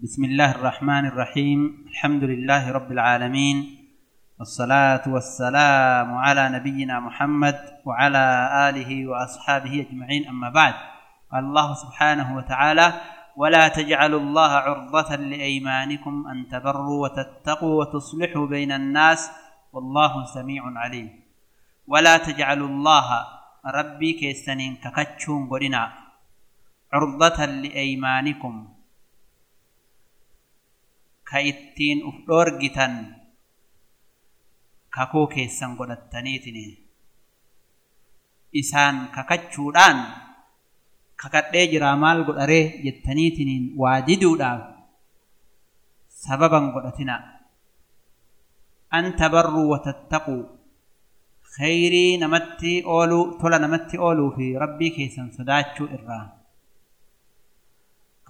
بسم الله الرحمن الرحيم. الحمد لله رب العالمين. والصلاة والسلام على نبينا محمد وعلى آله وأصحابه أجمعين. أما بعد قال الله سبحانه وتعالى ولا تجعلوا الله عرضة لأيمانكم أن تبروا وتتقوا وتصلحوا بين الناس والله سميع عليم. ولا تجعلوا الله ربي كيستنين ككتشون قلنا عرضة لأيمانكم كايتين أفلورجتا kakuu keessan godhattaniitini isaan kakachuudhaan kakadhee jiraa maal godharee jettaniitiniin waa diduudhaaf sababan godhatina an tabarruu watattaquu khayrii namatti ooluu tola namatti ooluu fi rabbii keessan sodaachuu irraa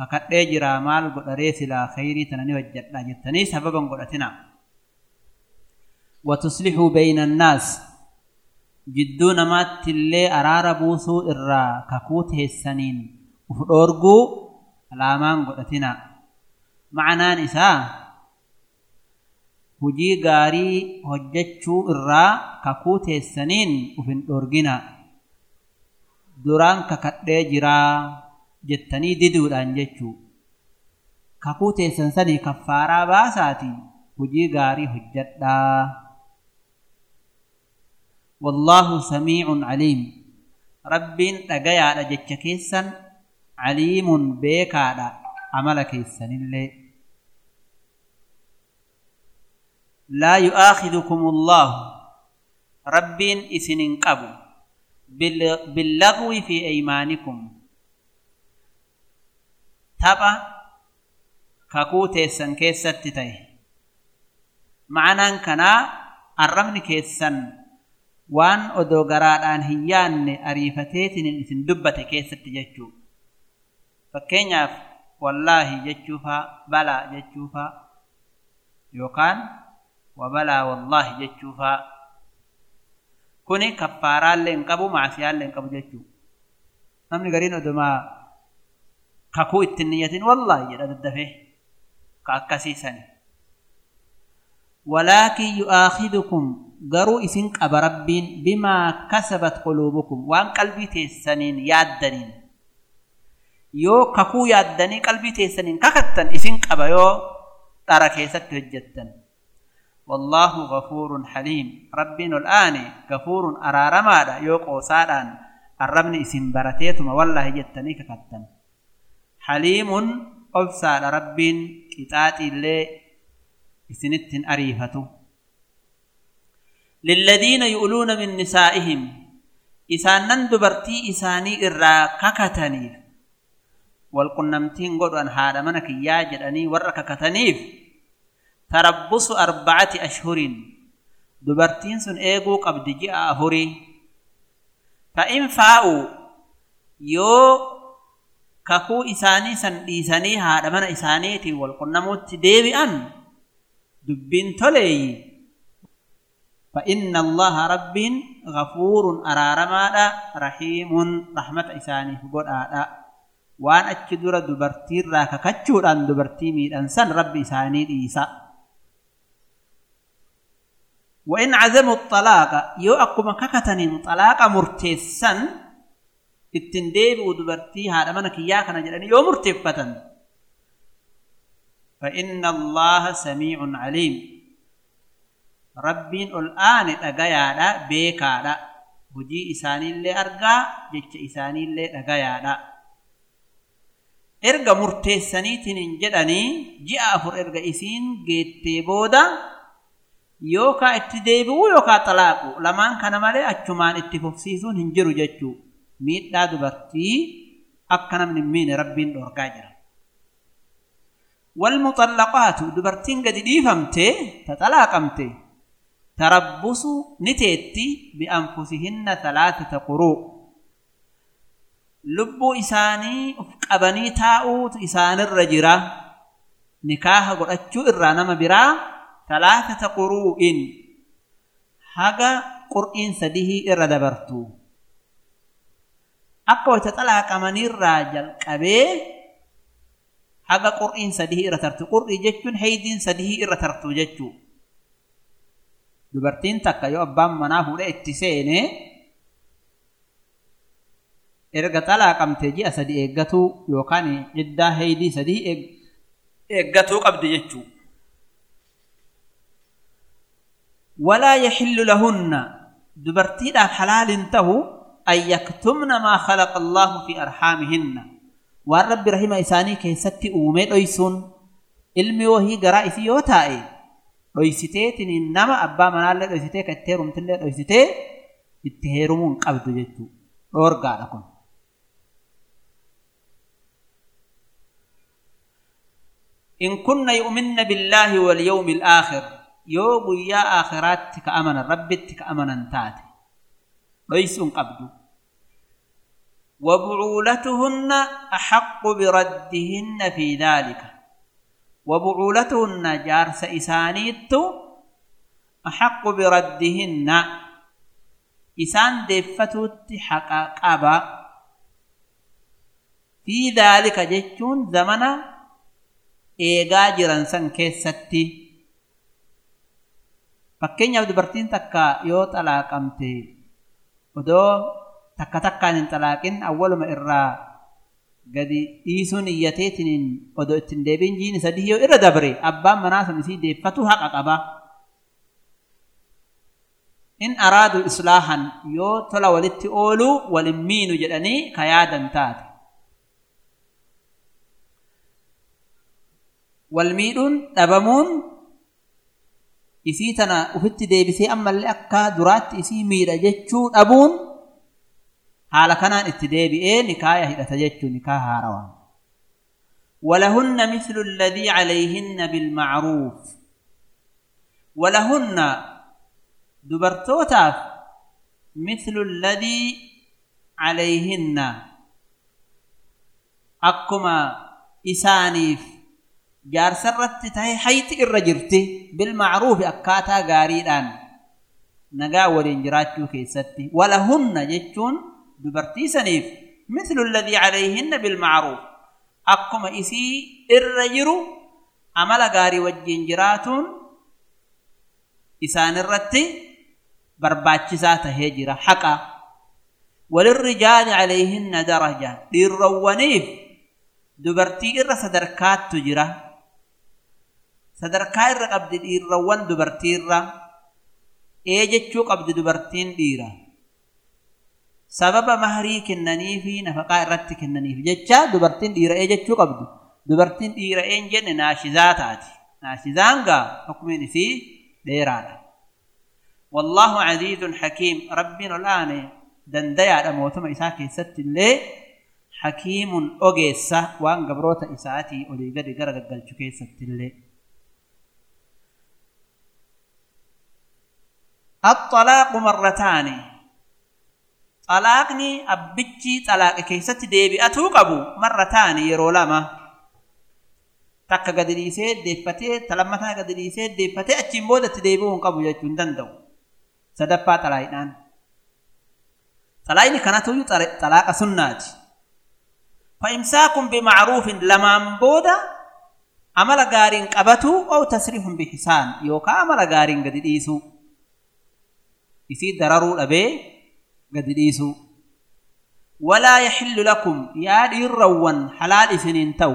kakadhee jiraa maal godharee silaa khayrii tana ni hojjedha jettanii sababan godhatina وتصلحوا بين الناس جدو نمات اللي أرار بوسو إرا ككوت السنين وفرورقو الأمان قلتنا معنى نساء هجي غاري هجتشو إرا ككوت السنين وفن أورقنا duraan kakadhee jiraa jettanii diduudhaan jechuu. Kakuu teessan sanii kaffaaraa baasaati hujii gaarii hojjadhaa والله سميع عليم ربين دغيا جچ كيسن عليم بيكا عمل كيسن اللي لا يؤاخذكم الله ربين اسنن قبو باللغو في تبا كاكو تيسن كيست تي معنى كنا الرمن كيسن waan odoo garaadhaan hin yaanne ariifateetiin isin dubbate keessatti jechuu fakkeenyaaf wallaahi jechuufaa balaa jechuufaa yookaan wabalaa wallaahi jechuufaa kuni kaffaaraallee hin qabu maasiyaallee hin qabu jechuu namni gariin odumaa kakuu ittiin niyyatin wallaahi jedha daddafee ka akkasiisani walaakin yu'aakidukum garuu isin qaba rabbiin bimaa kasabat quluubukum waan qalbii teessaniin yaaddaniin yoo kakuu yaaddanii qalbii teessaniin kakattan isin qaba yoo dhara keessatti hojjettan wallaahu gafuurun haliim rabbiin ol aane gafuurun araaramaadha yoo qoosaadhaan arrabni isin barateetuma wallaahi jettanii haliimun obsaadha rabbiin qixaaxiillee isinittin ariifatu للذين يؤلون من نسائهم إسانن دبرتي إساني إرا ككتنيف والقنمتين قد أن هذا منك ياجرني ورك كتنيف تربص أربعة أشهر دبرتين سن إيغو قبد جاء أهوري. فإن فاؤوا يو ككو إساني سن إساني هذا من إسانيتي والقنموت ديبي أن دبين تلي فإن الله رب غفور أرارمادا رحيم رحمة إساني فقود آدا وان أجدر دبرتي راكا كتشور أن دبرتي ميد أنسان رب إساني إيسا وإن عزموا الطلاق يو أقوم ككتنين طلاق مرتسا ittiin ودبرتي dubartii haadhamana kiyyaa kana jedhanii yoo murteeffatan فإن الله سميع عليم ربين الآن لغايا لا بيكا لا بجي إساني اللي أرقى جيش إساني اللي لغايا لا إرقى مرتساني تنين جلاني جي آفر إرقى إسين جيت تيبودا يوكا اتديبو يوكا طلاقو لما كان مالي أجمان اتفوفسيسون هنجرو جيشو miidhaa dubartii akka namni hin miine rabbiin dhorkaa jira والمطلقات دبرتين قد ديفمته تطلاقمته تربص نتيتي بأنفسهن ثلاثة قروء. لبو إساني قبني تاؤوت إسان الرجرة. نكاح قرأتشو إرانا برا ثلاثة قروء. هذا قرئين سديه إردبرتو akka wayta xalaaqamanii irraa jalqabee haga qur'iin sadihii irra tartu qur'ii jechuun heydiin sadihii irra tartu jechuu dubartiin takka yoo abbaan manaa fuudhe itti seene erga xalaaqamtee ji'a sadi eeggatuu yookaan ciddaa heydii sadii eeggatuu qabdi jechuu walaa yaxillu lahunna dubartiidhaaf halaalin tahu an yaktumna maa khalaqa allaahu fi arhaamihinna waan rabbi rahima isaanii keessatti uumee dhoysuun ilmi wahii garaa isii yoo taa'e dhoysiteetiniin nama abbaa manaallee dhoysitee ka itti heerumtillee dhoysitee itti heerumuu hin qabdu jechuu dhoorgaadha kun in kunna yu'minna billaahi walyawmi alaakhir yoo guyyaa aakhiraatti ka amanan rabbitti ka amanan taate dhoysuun qabdu وبعولتهن أحق بردهن في ذلك. وبعولتهن جارس إسانيت أحق بردهن. إسان دفتت حقا قبا في ذلك جتون زمن إيغا جرنسان كيستي. fakkeenyaaf dubartiin takka yoo xalaaqamte odoo takka takkaan hin xalaaqin awwaluma irraa gadi dhiisuun iyyateetiniin odoo ittiin deebiin jiini sadii yoo irra dabre abbaan manaa sun isii deeffatu haqa qaba. In araadu islaahan yoo tola walitti ooluu walin miinu jedhanii ka yaadan taate. Wal miidhuun dhabamuun isii tana ufitti deebisee ammallee akka duraatti isii miidha jechuu dhabuun haala kanaan itti deebi'ee nikaaya hidhata jechuun nikaa haarawaa ولهن مثل الذي عليهن بالمعروف ولهن دبرتوتاف مثل الذي عليهن أكما إسانيف جار سرت تهي حيث الرجرتي بالمعروف أكاتا غاريدان نقا ولين جراتشو كيستي ولهن جتشون دبرتي سنيف مثل الذي عليهن بالمعروف. أكما إسي الرجر أمل غاري والجنجرات إسان الرت برباتش ذات هجرة حقا. وللرجال عليهن درجة. للرونيف دبرتي إر صدركات تجرة صدركات إر قبد إر دبرتي إر إيجتشو دبرتين ديرة سبب مهري كنني في نفقا رت كنني في. جتشا دبرتين دي رأي جتشو قبدو دبرتين دي رأي جن ناشزات آتي ناشزان قا حكمين في ديرانا. والله عزيز حكيم. ربنا الآن دندي على موتما إساكي ست اللي حكيم أغيسة وان قبروت إساتي ولي قد قرد قل شكي ست اللي. الطلاق مرتاني abbichi xalaaqa keessatti deebi'atuu qabu marra taani yeroo lama takka gadi dhiisee deeffatee talammataa gadi dhiisee deeffatee achiin boodatti deebi'uu hin qabu jechuu hin danda'u sadaffaa xalaayidhaan xalaayini kanatuyyuu xalaaqa sunnaati fa'imsaakun bimacruufin lamaan booda amala gaariin qabatuu oo tasriihun bihisaan yookaan amala gaariin gadi dhiisuu isii dararuu dhabee قدريسو ولا يحل لكم يا ديروان حلال سنين تو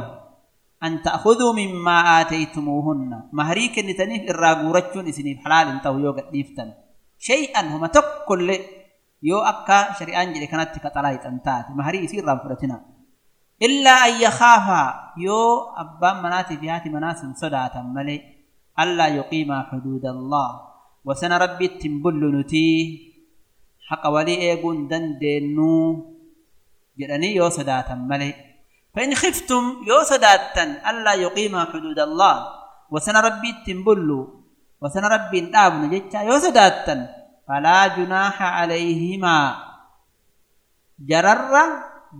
أن تأخذوا مما آتيتموهن مهريك نتنيه نتنيف رجون سنين حلال تو يو قد قدريفتن شيئا هما تقل يو أكا شريان جري كانت تكتلاي تنتات مهري سير رفرتنا إلا أن يخافا يو أبا مناتي في فيات مناس صدا تملي ألا يقيم حدود الله وسنربي التنبل نتيه haqa walii eeguu hin dandeenyuu jedhanii yoo sodaatan malee فإن خفتم يو صداتن ألا يقيم حدود الله وسن ربي تنبلو وسن ربي نابن جتا يو صداتن فلا جناح عليهما جرر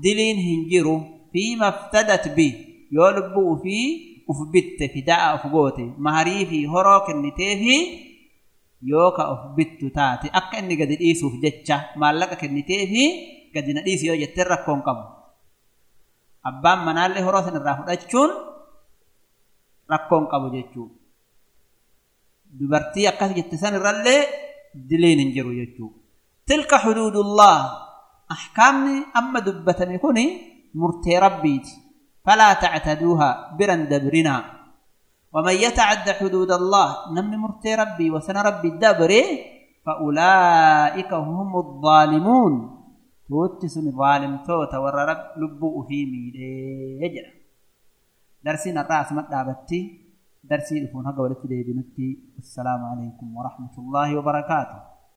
دلين هنجرو فيما افتدت به يولبو في أفبت في داء أفقوتي مهري في هروك النتيفي yoo ka of bittu taate akka inni gadi dhiisuuf jecha maallaqa kennitee fi gadi na dhiisi yoo jettee rakkoon qabu abbaan manaallee horoo san irraa fudhachuun rakkoon qabu jechuu dubartii akkas jette san irrallee diliin hin jiru jechuu tilka xuduudullah ahkaamni amma dubbatame kuni murtee rabbiiti falaa tactaduuha biran dabrinaa ومن يتعد حدود الله نم مرتي ربي وسن ربي الدبري فأولئك هم الظالمون. توتسن ظالم توتا ور رب لبو في ميدي يجرى. درسنا الرأس مدابتي درسي لفون هقا ولتدي بنتي السلام عليكم ورحمة الله وبركاته.